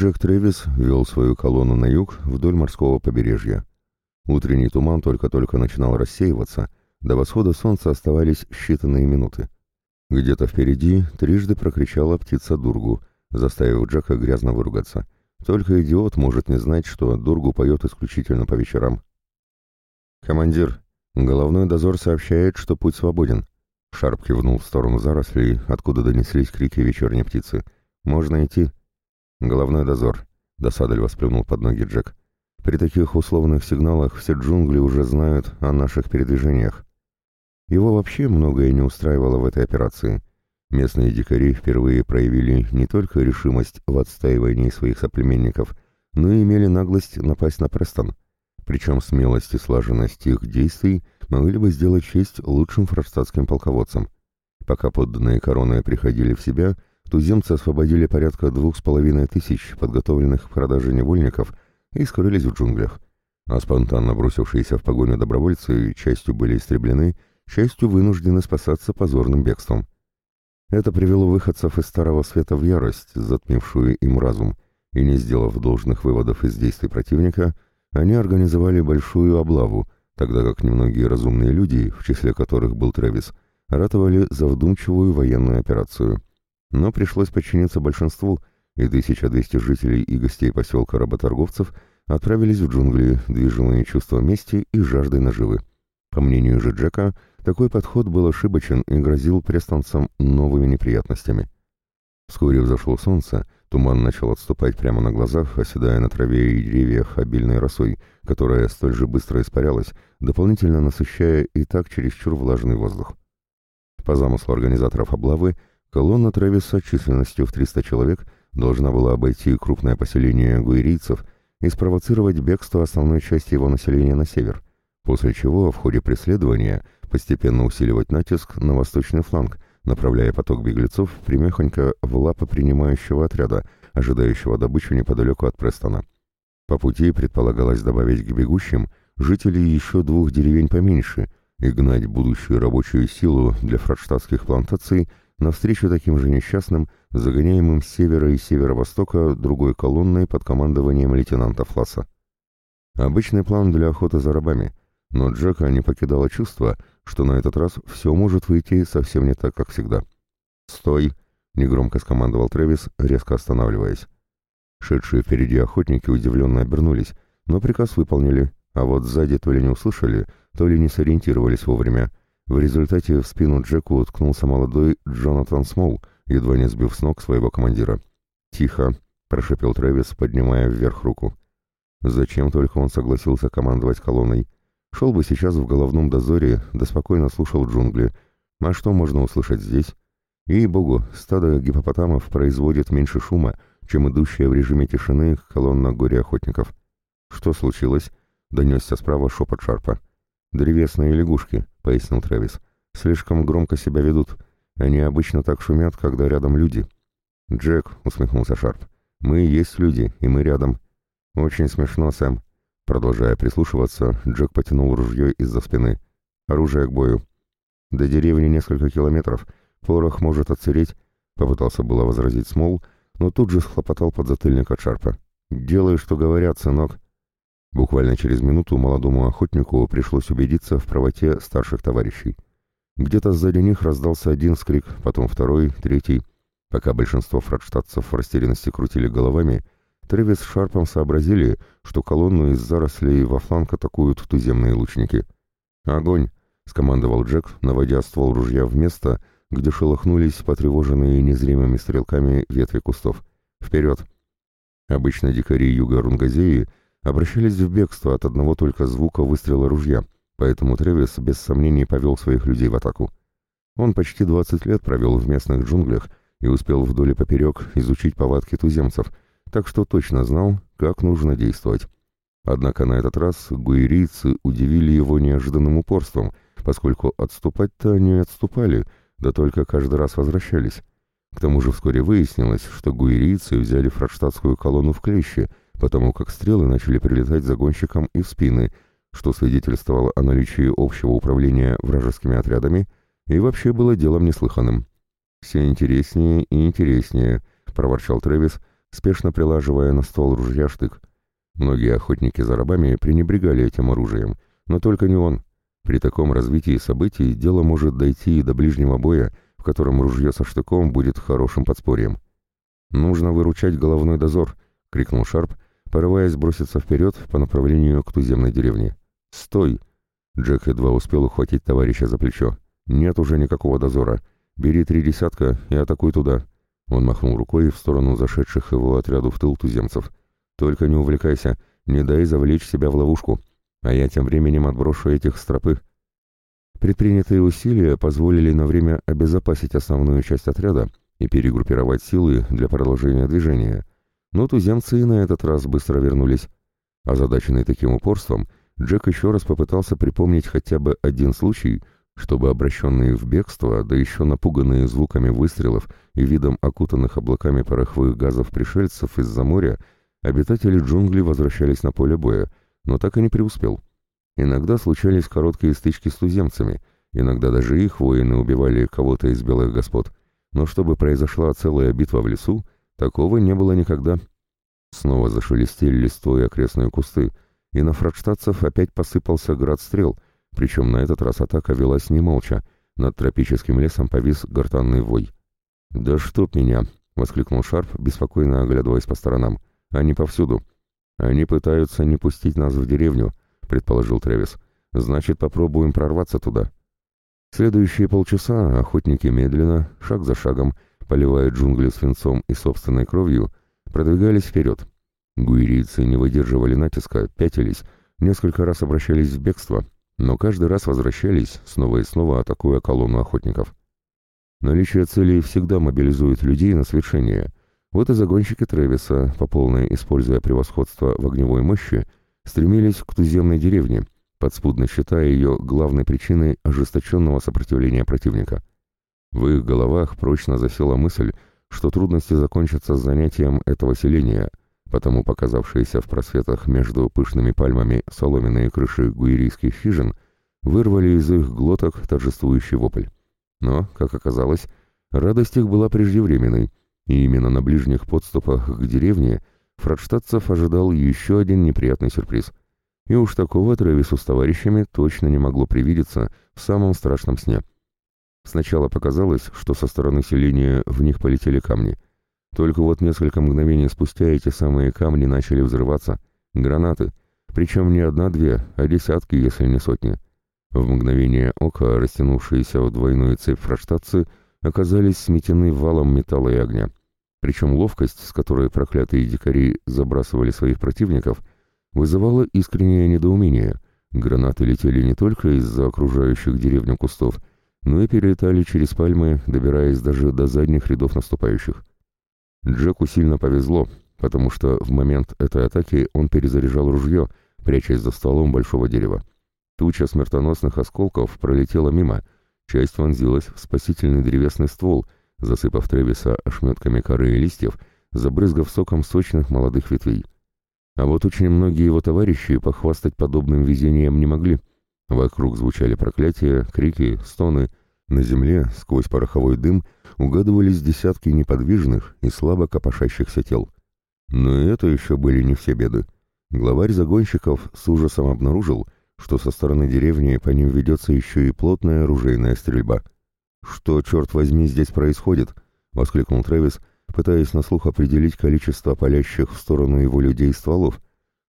Джек Трэвис вел свою колонну на юг вдоль морского побережья. Утренний туман только-только начинал рассеиваться, до восхода солнца оставались считанные минуты. Где-то впереди трижды прокричала птица Дургу, заставив Джека грязно выругаться. Только идиот может не знать, что Дургу поет исключительно по вечерам. «Командир, головной дозор сообщает, что путь свободен». Шарп кивнул в сторону зарослей, откуда донеслись крики вечерней птицы. «Можно идти?» «Головной дозор», — досадой восплюнул под ноги Джек. «При таких условных сигналах все джунгли уже знают о наших передвижениях. Его вообще многое не устраивало в этой операции. Местные дикари впервые проявили не только решимость в отстаивании своих соплеменников, но и имели наглость напасть на Престон. Причем смелость и слаженность их действий могли бы сделать честь лучшим форштадтским полководцам. Пока подданные короны приходили в себя, туземцы освободили порядка двух с половиной тысяч подготовленных к продаже невольников и скрылись в джунглях. А спонтанно бросившиеся в погоню добровольцы частью были истреблены, частью вынуждены спасаться позорным бегством. Это привело выходцев из Старого Света в ярость, затмившую им разум, и не сделав должных выводов из действий противника, они организовали большую облаву, тогда как немногие разумные люди, в числе которых был Трэвис, ратовали за вдумчивую военную операцию. Но пришлось подчиниться большинству, и 1200 жителей и гостей поселка работорговцев отправились в джунгли, движимые чувством мести и жаждой наживы. По мнению же Джека, такой подход был ошибочен и грозил престанцам новыми неприятностями. Вскоре взошло солнце, туман начал отступать прямо на глазах, оседая на траве и деревьях обильной росой, которая столь же быстро испарялась, дополнительно насыщая и так чересчур влажный воздух. По замыслу организаторов облавы, колонна Трэвиса численностью в 300 человек должна была обойти крупное поселение гуэрийцев и спровоцировать бегство основной части его населения на север, после чего в ходе преследования – постепенно усиливать натиск на восточный фланг, направляя поток беглецов примехонько в лапы принимающего отряда, ожидающего добычу неподалеку от Престона. По пути предполагалось добавить к бегущим жителей еще двух деревень поменьше и гнать будущую рабочую силу для фрадштадтских плантаций навстречу таким же несчастным, загоняемым с севера и северо-востока другой колонной под командованием лейтенанта Фласса. Обычный план для охоты за рабами, но Джека не покидало чувство, что на этот раз все может выйти совсем не так, как всегда. «Стой!» — негромко скомандовал Трэвис, резко останавливаясь. Шедшие впереди охотники удивленно обернулись, но приказ выполнили, а вот сзади то ли не услышали, то ли не сориентировались вовремя. В результате в спину Джеку уткнулся молодой Джонатан Смол, едва не сбив с ног своего командира. «Тихо!» — прошепел Трэвис, поднимая вверх руку. Зачем только он согласился командовать колонной? Шел бы сейчас в головном дозоре, да спокойно слушал джунгли. А что можно услышать здесь? И, богу, стадо гипопотамов производит меньше шума, чем идущая в режиме тишины колонна горе-охотников. «Что случилось?» — донесся справа шепот Шарпа. «Древесные лягушки», — пояснил Трэвис. «Слишком громко себя ведут. Они обычно так шумят, когда рядом люди». «Джек», — усмехнулся Шарп, — «мы есть люди, и мы рядом». «Очень смешно, Сэм. Продолжая прислушиваться, Джек потянул ружье из-за спины. Оружие к бою. До деревни несколько километров. Порох может отсыреть. Попытался было возразить Смол, но тут же схлопотал под затыльник от Шарпа. «Делай, что говорят, сынок». Буквально через минуту молодому охотнику пришлось убедиться в правоте старших товарищей. Где-то сзади них раздался один скрик, потом второй, третий. Пока большинство фрадштадцев в растерянности крутили головами, Тревис с Шарпом сообразили, что колонну из зарослей во фланг атакуют туземные лучники. «Огонь!» — скомандовал Джек, наводя ствол ружья в место, где шелохнулись потревоженные незримыми стрелками ветви кустов. «Вперед!» Обычно дикари юга Рунгазеи обращались в бегство от одного только звука выстрела ружья, поэтому Тревис без сомнений повел своих людей в атаку. Он почти 20 лет провел в местных джунглях и успел вдоль и поперек изучить повадки туземцев — так что точно знал, как нужно действовать. Однако на этот раз гуэрийцы удивили его неожиданным упорством, поскольку отступать-то они отступали, да только каждый раз возвращались. К тому же вскоре выяснилось, что гуэрийцы взяли фрадштадтскую колонну в клещи, потому как стрелы начали прилетать загонщикам и в спины, что свидетельствовало о наличии общего управления вражескими отрядами и вообще было делом неслыханным. «Все интереснее и интереснее», — проворчал Трэвис, спешно прилаживая на стол ружья штык. Многие охотники за рабами пренебрегали этим оружием, но только не он. При таком развитии событий дело может дойти и до ближнего боя, в котором ружье со штыком будет хорошим подспорьем. «Нужно выручать головной дозор», — крикнул Шарп, порываясь броситься вперед по направлению к туземной деревне. «Стой!» Джек едва успел ухватить товарища за плечо. «Нет уже никакого дозора. Бери три десятка и атакуй туда». Он махнул рукой в сторону зашедших его отряду в тыл туземцев. «Только не увлекайся, не дай завлечь себя в ловушку, а я тем временем отброшу этих стропы». Предпринятые усилия позволили на время обезопасить основную часть отряда и перегруппировать силы для продолжения движения, но туземцы и на этот раз быстро вернулись. Озадаченный таким упорством, Джек еще раз попытался припомнить хотя бы один случай, чтобы обращенные в бегство, да еще напуганные звуками выстрелов и видом окутанных облаками пороховых газов пришельцев из-за моря, обитатели джунглей возвращались на поле боя, но так и не преуспел. Иногда случались короткие стычки с туземцами, иногда даже их воины убивали кого-то из белых господ, но чтобы произошла целая битва в лесу, такого не было никогда. Снова зашелестели листвой окрестные кусты, и на фрадштадцев опять посыпался град стрел, причем на этот раз атака велась не молча, над тропическим лесом повис гортанный вой. «Да чтоб меня!» — воскликнул Шарп, беспокойно оглядываясь по сторонам. «Они повсюду. Они пытаются не пустить нас в деревню», — предположил Тревис. «Значит, попробуем прорваться туда». Следующие полчаса охотники медленно, шаг за шагом, поливая джунгли свинцом и собственной кровью, продвигались вперед. Гуирийцы не выдерживали натиска, пятились, несколько раз обращались в бегство, но каждый раз возвращались, снова и снова атакуя колонну охотников. Наличие целей всегда мобилизует людей на свершение. Вот и загонщики Тревиса, по полной используя превосходство в огневой мощи, стремились к туземной деревне, подспудно считая ее главной причиной ожесточенного сопротивления противника. В их головах прочно засела мысль, что трудности закончатся с занятием этого селения, потому показавшиеся в просветах между пышными пальмами соломенные крыши гуирийских хижин вырвали из их глоток торжествующий вопль. Но, как оказалось, радость их была преждевременной, и именно на ближних подступах к деревне фрадштадцев ожидал еще один неприятный сюрприз. И уж такого Трэвису с товарищами точно не могло привидеться в самом страшном сне. Сначала показалось, что со стороны селения в них полетели камни — только вот несколько мгновений спустя эти самые камни начали взрываться. Гранаты. Причем не одна-две, а десятки, если не сотни. В мгновение ока, растянувшиеся в двойную цепь фраштатцы, оказались сметены валом металла и огня. Причем ловкость, с которой проклятые дикари забрасывали своих противников, вызывала искреннее недоумение. Гранаты летели не только из-за окружающих деревню кустов, но и перелетали через пальмы, добираясь даже до задних рядов наступающих. Джеку сильно повезло, потому что в момент этой атаки он перезаряжал ружье, прячась за стволом большого дерева. Туча смертоносных осколков пролетела мимо, часть вонзилась в спасительный древесный ствол, засыпав Тревиса ошметками коры и листьев, забрызгав соком сочных молодых ветвей. А вот очень многие его товарищи похвастать подобным везением не могли. Вокруг звучали проклятия, крики, стоны. На земле, сквозь пороховой дым, угадывались десятки неподвижных и слабо копошащихся тел. Но и это еще были не все беды. Главарь загонщиков с ужасом обнаружил, что со стороны деревни по ним ведется еще и плотная оружейная стрельба. «Что, черт возьми, здесь происходит?» — воскликнул Трэвис, пытаясь на слух определить количество палящих в сторону его людей стволов,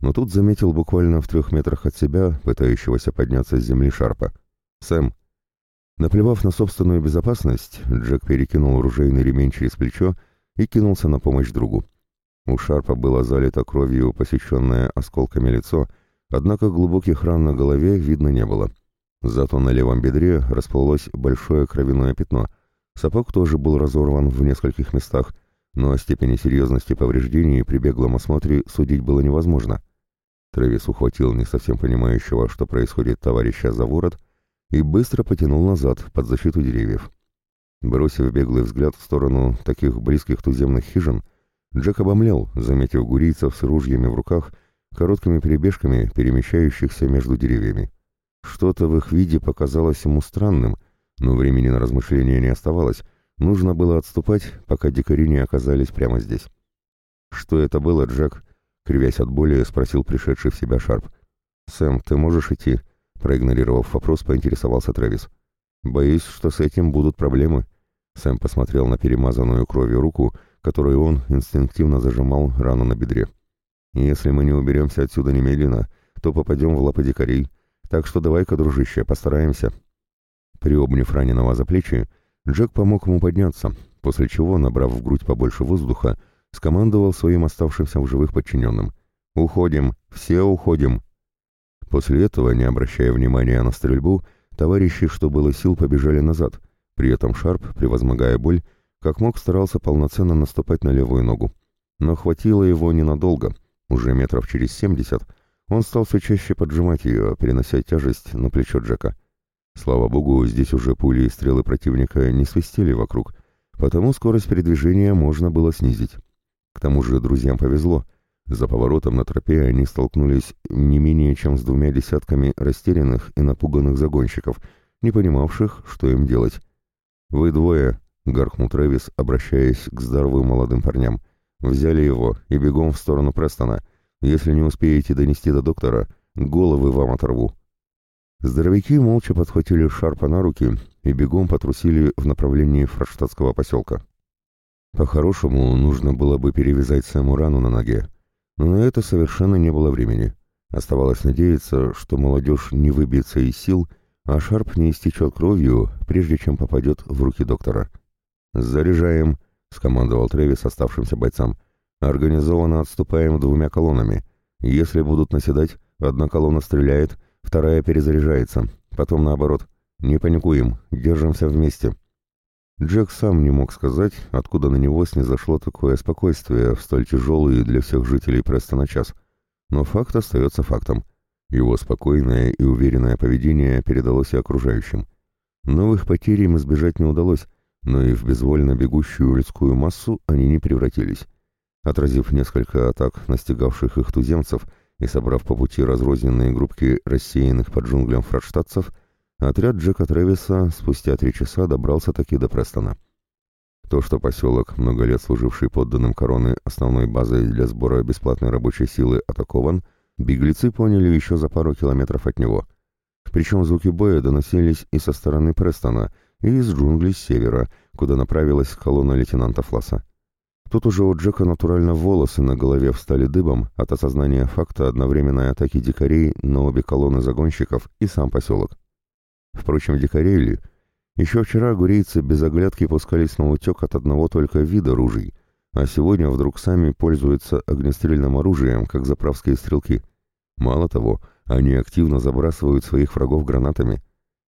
но тут заметил буквально в трех метрах от себя, пытающегося подняться с земли Шарпа. «Сэм, Наплевав на собственную безопасность, Джек перекинул оружейный ремень через плечо и кинулся на помощь другу. У Шарпа было залито кровью посеченное осколками лицо, однако глубоких ран на голове видно не было. Зато на левом бедре расплылось большое кровяное пятно. Сапог тоже был разорван в нескольких местах, но о степени серьезности повреждений при беглом осмотре судить было невозможно. Трэвис ухватил не совсем понимающего, что происходит товарища за ворот, и быстро потянул назад, под защиту деревьев. Бросив беглый взгляд в сторону таких близких туземных хижин, Джек обомлел, заметив гурийцев с ружьями в руках, короткими перебежками, перемещающихся между деревьями. Что-то в их виде показалось ему странным, но времени на размышления не оставалось, нужно было отступать, пока дикари не оказались прямо здесь. «Что это было, Джек?» — кривясь от боли, спросил пришедший в себя Шарп. «Сэм, ты можешь идти?» — проигнорировав вопрос, поинтересовался Трэвис. «Боюсь, что с этим будут проблемы». Сэм посмотрел на перемазанную кровью руку, которой он инстинктивно зажимал рану на бедре. «Если мы не уберемся отсюда немедленно, то попадем в лапы дикарей. Так что давай-ка, дружище, постараемся». Приобняв раненого за плечи, Джек помог ему подняться, после чего, набрав в грудь побольше воздуха, скомандовал своим оставшимся в живых подчиненным. «Уходим! Все уходим!» После этого, не обращая внимания на стрельбу, товарищи, что было сил, побежали назад. При этом Шарп, превозмогая боль, как мог старался полноценно наступать на левую ногу. Но хватило его ненадолго. Уже метров через семьдесят он стал все чаще поджимать ее, перенося тяжесть на плечо Джека. Слава богу, здесь уже пули и стрелы противника не свистели вокруг, потому скорость передвижения можно было снизить. К тому же друзьям повезло. За поворотом на тропе они столкнулись не менее чем с двумя десятками растерянных и напуганных загонщиков, не понимавших, что им делать. «Вы двое», — гаркнул Трэвис, обращаясь к здоровым молодым парням, — «взяли его и бегом в сторону Престона. Если не успеете донести до доктора, головы вам оторву». Здоровяки молча подхватили Шарпа на руки и бегом потрусили в направлении фрадштадтского поселка. По-хорошему, нужно было бы перевязать Сэму рану на ноге, но на это совершенно не было времени. Оставалось надеяться, что молодежь не выбьется из сил, а Шарп не истечет кровью, прежде чем попадет в руки доктора. «Заряжаем», — скомандовал Тревис оставшимся бойцам. «Организованно отступаем двумя колоннами. Если будут наседать, одна колонна стреляет, Вторая перезаряжается. Потом наоборот. Не паникуем, держимся вместе. Джек сам не мог сказать, откуда на него снизошло такое спокойствие в столь тяжелый для всех жителей Престона час. Но факт остается фактом. Его спокойное и уверенное поведение передалось и окружающим. Новых потерь им избежать не удалось, но и в безвольно бегущую людскую массу они не превратились. Отразив несколько атак настигавших их туземцев, и собрав по пути разрозненные группки рассеянных под джунглям фрадштадцев, отряд Джека Тревиса спустя три часа добрался таки до Престона. То, что поселок, много лет служивший подданным короны основной базой для сбора бесплатной рабочей силы, атакован, беглецы поняли еще за пару километров от него. Причем звуки боя доносились и со стороны Престона, и из джунглей с севера, куда направилась колонна лейтенанта Фласа. Тут уже у Джека натурально волосы на голове встали дыбом от осознания факта одновременной атаки дикарей на обе колонны загонщиков и сам поселок. Впрочем, дикарей ли? Еще вчера гурейцы без оглядки пускались на утек от одного только вида ружей, а сегодня вдруг сами пользуются огнестрельным оружием, как заправские стрелки. Мало того, они активно забрасывают своих врагов гранатами.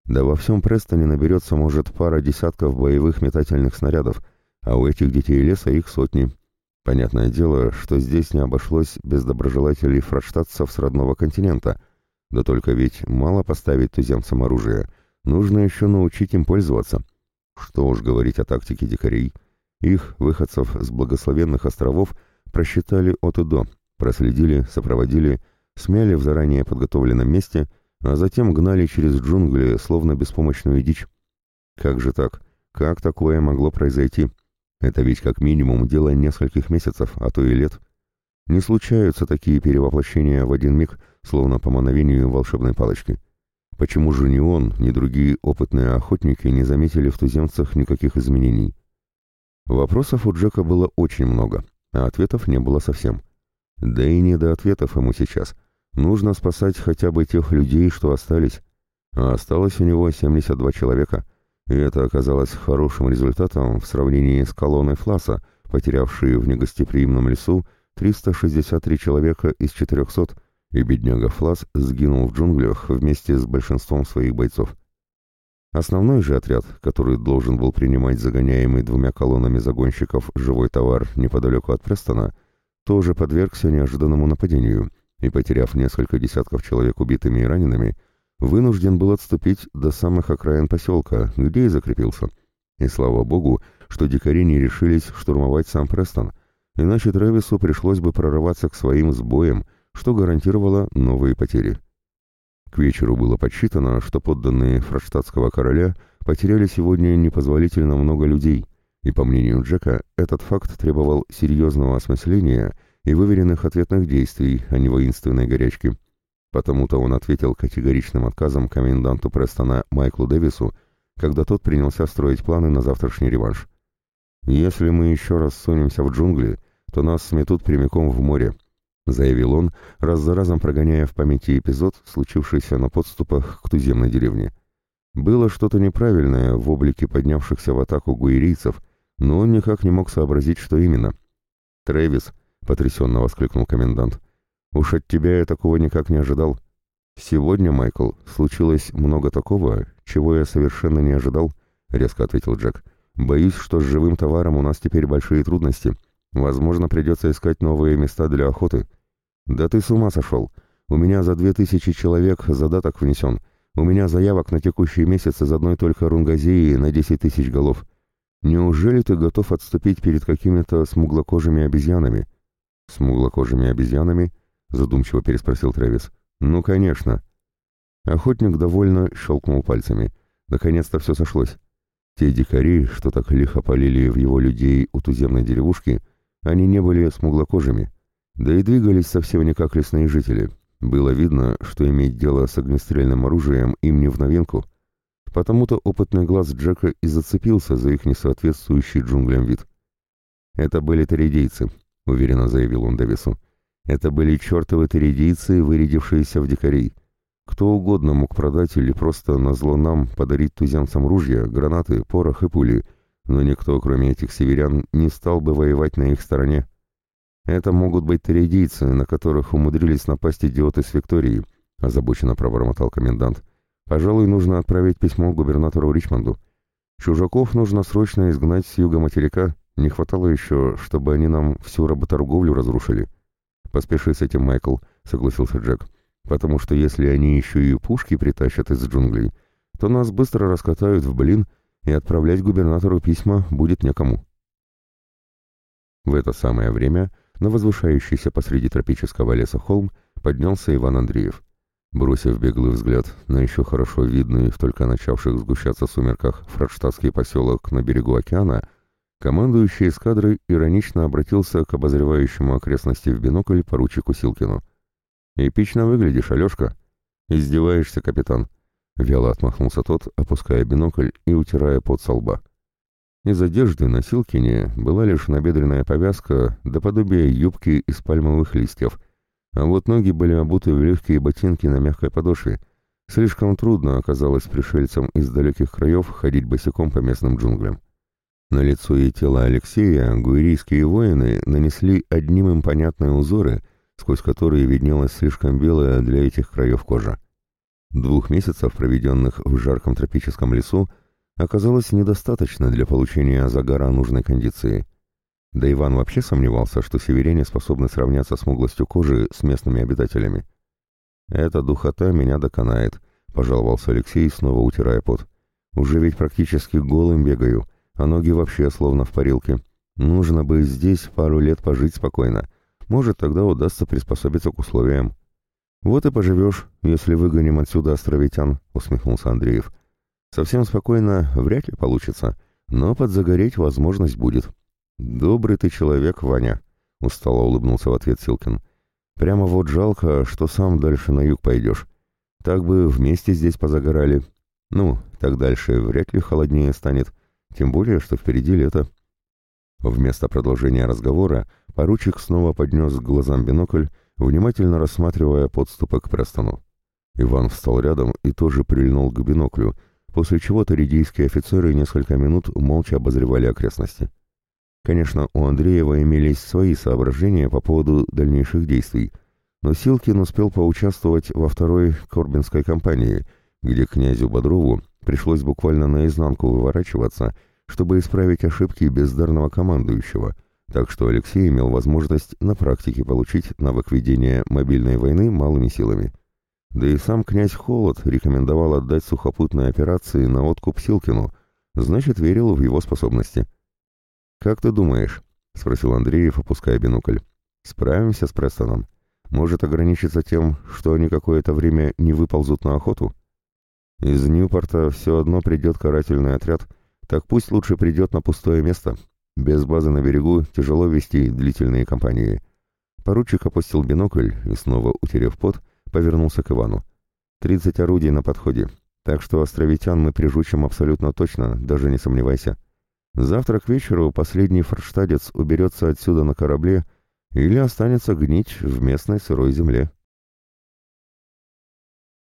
Да во всем Престоне наберется, может, пара десятков боевых метательных снарядов — а у этих детей леса их сотни. Понятное дело, что здесь не обошлось без доброжелателей фрадштадцев с родного континента. Да только ведь мало поставить туземцам оружие, нужно еще научить им пользоваться. Что уж говорить о тактике дикарей. Их, выходцев с благословенных островов, просчитали от и до, проследили, сопроводили, смяли в заранее подготовленном месте, а затем гнали через джунгли, словно беспомощную дичь. Как же так? Как такое могло произойти? Это ведь как минимум дело нескольких месяцев, а то и лет. Не случаются такие перевоплощения в один миг, словно по мановению волшебной палочки. Почему же ни он, ни другие опытные охотники не заметили в туземцах никаких изменений? Вопросов у Джека было очень много, а ответов не было совсем. Да и не до ответов ему сейчас. Нужно спасать хотя бы тех людей, что остались. А осталось у него 72 человека — и это оказалось хорошим результатом в сравнении с колонной Фласа, потерявшей в негостеприимном лесу 363 человека из 400, и бедняга Флас сгинул в джунглях вместе с большинством своих бойцов. Основной же отряд, который должен был принимать загоняемый двумя колоннами загонщиков живой товар неподалеку от Престона, тоже подвергся неожиданному нападению и, потеряв несколько десятков человек убитыми и ранеными, вынужден был отступить до самых окраин поселка, где и закрепился. И слава богу, что дикари не решились штурмовать сам Престон, иначе Трэвису пришлось бы прорываться к своим с боем, что гарантировало новые потери. К вечеру было подсчитано, что подданные фрадштадтского короля потеряли сегодня непозволительно много людей, И по мнению Джека, этот факт требовал серьезного осмысления и выверенных ответных действий, а не воинственной горячки. Потому-то он ответил категоричным отказом коменданту Престона Майклу Дэвису, когда тот принялся строить планы на завтрашний реванш. «Если мы еще раз сунемся в джунгли, то нас сметут прямиком в море», — заявил он, раз за разом прогоняя в памяти эпизод, случившийся на подступах к туземной деревне. Было что-то неправильное в облике поднявшихся в атаку гуирийцев, но он никак не мог сообразить, что именно. «Трэвис», — потрясенно воскликнул комендант, — «уж от тебя я такого никак не ожидал. Сегодня, Майкл, случилось много такого, чего я совершенно не ожидал», — резко ответил Джек. «Боюсь, что с живым товаром у нас теперь большие трудности. Возможно, придется искать новые места для охоты». «Да ты с ума сошел. У меня за две тысячи человек задаток внесен». У меня заявок на текущий месяц из одной только Рунгазии на десять тысяч голов. Неужели ты готов отступить перед какими-то смуглокожими обезьянами?» «Смуглокожими обезьянами?» — задумчиво переспросил Трэвис. «Ну, конечно». Охотник довольно щелкнул пальцами. Наконец-то все сошлось. Те дикари, что так лихо полили в его людей у туземной деревушки, они не были смуглокожими. Да и двигались совсем не как лесные жители, было видно, что иметь дело с огнестрельным оружием им не в новинку, потому-то опытный глаз Джека и зацепился за их несоответствующий джунглям вид. «Это были теридейцы», — уверенно заявил он Дэвису. «Это были чертовы теридейцы, вырядившиеся в дикарей. Кто угодно мог продать или просто назло нам подарить туземцам ружья, гранаты, порох и пули, но никто, кроме этих северян, не стал бы воевать на их стороне. «Это могут быть теридийцы, на которых умудрились напасть идиоты с Виктории», — озабоченно пробормотал комендант. «Пожалуй, нужно отправить письмо губернатору Ричмонду. Чужаков нужно срочно изгнать с юга материка. Не хватало еще, чтобы они нам всю работорговлю разрушили». «Поспеши с этим, Майкл», — согласился Джек. «Потому что если они еще и пушки притащат из джунглей, то нас быстро раскатают в блин, и отправлять губернатору письма будет некому». В это самое время на возвышающийся посреди тропического леса холм поднялся Иван Андреев. Бросив беглый взгляд на еще хорошо видный в только начавших сгущаться сумерках фрадштадтский поселок на берегу океана, командующий эскадрой иронично обратился к обозревающему окрестности в бинокль поручику Силкину. «Эпично выглядишь, Алешка!» «Издеваешься, капитан!» Вяло отмахнулся тот, опуская бинокль и утирая пот со лба. Из одежды на Силкине была лишь набедренная повязка до подобия юбки из пальмовых листьев, а вот ноги были обуты в легкие ботинки на мягкой подошве. Слишком трудно оказалось пришельцам из далеких краев ходить босиком по местным джунглям. На лицо и тело Алексея гуирийские воины нанесли одним им понятные узоры, сквозь которые виднелась слишком белая для этих краев кожа. Двух месяцев, проведенных в жарком тропическом лесу, оказалось недостаточно для получения загара нужной кондиции. Да Иван вообще сомневался, что северяне способны сравняться с муглостью кожи с местными обитателями. «Эта духота меня доконает», — пожаловался Алексей, снова утирая пот. «Уже ведь практически голым бегаю, а ноги вообще словно в парилке. Нужно бы здесь пару лет пожить спокойно. Может, тогда удастся приспособиться к условиям». «Вот и поживешь, если выгоним отсюда островитян», — усмехнулся Андреев. Совсем спокойно вряд ли получится, но подзагореть возможность будет. «Добрый ты человек, Ваня», — устало улыбнулся в ответ Силкин. «Прямо вот жалко, что сам дальше на юг пойдешь. Так бы вместе здесь позагорали. Ну, так дальше вряд ли холоднее станет, тем более, что впереди лето». Вместо продолжения разговора поручик снова поднес к глазам бинокль, внимательно рассматривая подступы к Престону. Иван встал рядом и тоже прильнул к биноклю — после чего таридийские офицеры несколько минут молча обозревали окрестности. Конечно, у Андреева имелись свои соображения по поводу дальнейших действий, но Силкин успел поучаствовать во второй Корбинской кампании, где князю Бодрову пришлось буквально наизнанку выворачиваться, чтобы исправить ошибки бездарного командующего, так что Алексей имел возможность на практике получить навык ведения мобильной войны малыми силами. Да и сам князь Холод рекомендовал отдать сухопутные операции на откуп Силкину, значит, верил в его способности. «Как ты думаешь?» — спросил Андреев, опуская бинокль. «Справимся с Престоном? Может ограничиться тем, что они какое-то время не выползут на охоту?» «Из Ньюпорта все одно придет карательный отряд, так пусть лучше придет на пустое место. Без базы на берегу тяжело вести длительные кампании. Поручик опустил бинокль и, снова утерев пот, повернулся к Ивану. «Тридцать орудий на подходе, так что островитян мы прижучим абсолютно точно, даже не сомневайся. Завтра к вечеру последний форштадец уберется отсюда на корабле или останется гнить в местной сырой земле».